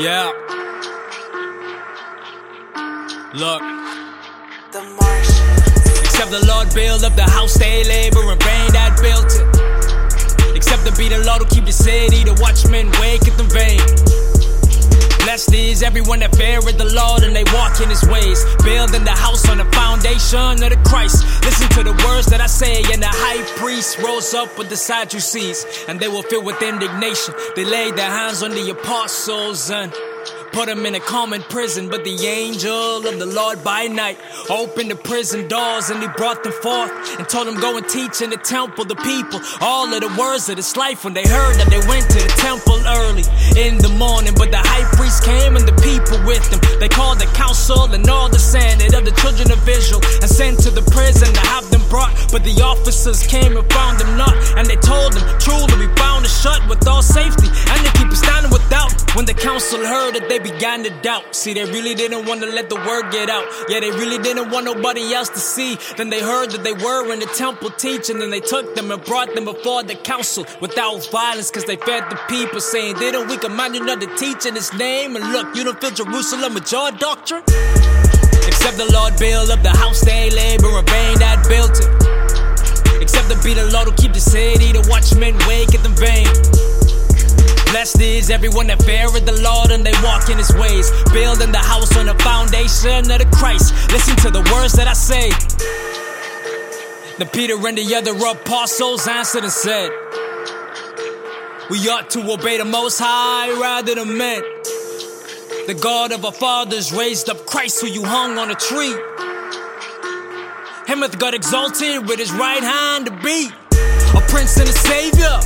Yeah. Look. The Martian. Except the Lord build up the house, they labor and vain that built it. Except to be the Lord who keep the city, the watchmen wake at the vain. Blessed is everyone that feareth the Lord and they walk in his ways. Building the house on the foundation of the Christ. Listen to the words that I say, and the high priest rose up with the Sadducees, and they were filled with indignation. They laid their hands on the apostles and Put him in a common prison, but the angel of the Lord by night opened the prison doors and he brought them forth and told them go and teach in the temple the people all of the words of this life when they heard that they went to the temple early in the morning. But the high priest came and the people with him. They called the council and all the senate of the children of Israel and sent to the prison to have them brought. But the officers came and found them not, The council heard it, they began to doubt. See, they really didn't want to let the word get out. Yeah, they really didn't want nobody else to see. Then they heard that they were in the temple teaching, and they took them and brought them before the council without violence, cause they fed the people, saying, Didn't we command you not to teach in his name? And look, you don't fill Jerusalem with your doctrine? Except the Lord build up the house, they labor in vain that built it. Except to be the Lord who keep the city, the watchmen wake is everyone that feareth the Lord and they walk in his ways. Building the house on the foundation of the Christ. Listen to the words that I say. Then Peter and the other apostles answered and said, We ought to obey the Most High rather than men. The God of our fathers raised up Christ who you hung on a tree. Him hath God exalted with his right hand to be a prince and a savior.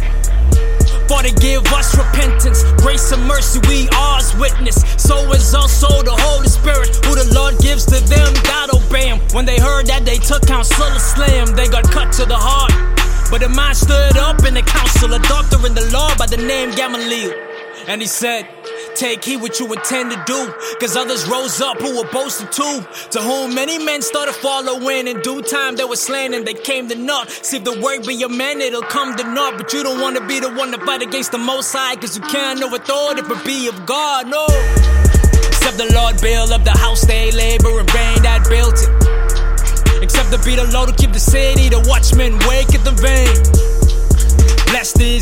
For to give us repentance, grace and mercy, we are his witness. So is also the Holy Spirit, who the Lord gives to them that obey him. When they heard that, they took counsel slay him, they got cut to the heart. But a man stood up in the council, a doctor in the law by the name Gamaliel. And he said, Take heed what you intend to do. Cause others rose up who were boasted too. To whom many men started following. In due time they were slain and they came to naught. See if the word be your man, it'll come to naught. But you don't wanna be the one to fight against the most high. Cause you can't know authority but be of God. No. Except the Lord build up the house, they labor in vain that built it. Except to be the Lord to keep the city, the watchmen wake at the vain.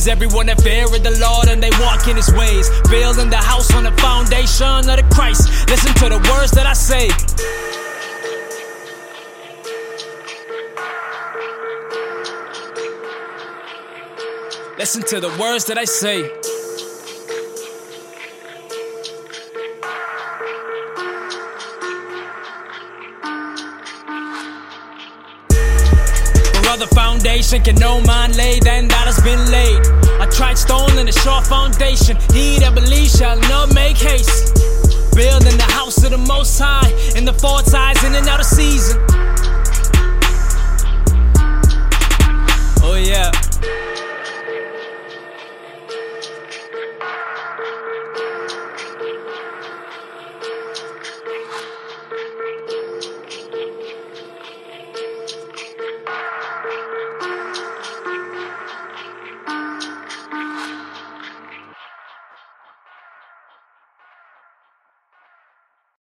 Is everyone that feareth the Lord and they walk in his ways. Building the house on the foundation of the Christ. Listen to the words that I say. Listen to the words that I say. other foundation can no man lay than that has that believe shall not make haste. Building the house of the Most High in the four tides in and out of season. Oh yeah.